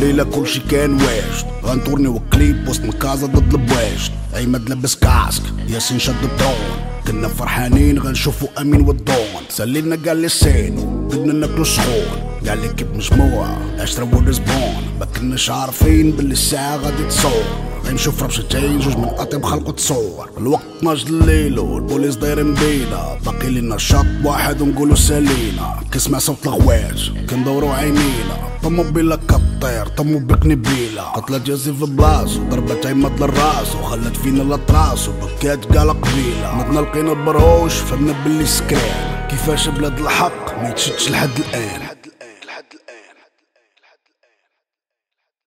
ليلة كلشي كان واجد غنطورني وكليب وسط مكازا ضد البواجد أيمد لبس كاسك ياسين شد الدرون كنا فرحانين غنشوفو أمين والدون. سلينا قال لسانو بدنا ناكلو سخون. قال لي كيف مجموعة اشتروا الرزبون ما كناش عارفين باللي الساعة غادي تصور غنمشيو في ربشتين جوج من أطيب خلق تصور. الوقت 12 الليل والبوليس دايرين بينا. باقي لينا شط واحد ونقولو سالينا. كنسمع صوت الغواج كندورو عينينا. طوموبيلا كطير طوموبيل بيلا قتلت جازي في بلاصو ضربت عماد للراس وخلت فينا الاطراس وبكات قال قبيلة. مدنا لقينا بروش فهمنا باللي سكران كيفاش بلاد الحق ما لحد الآن؟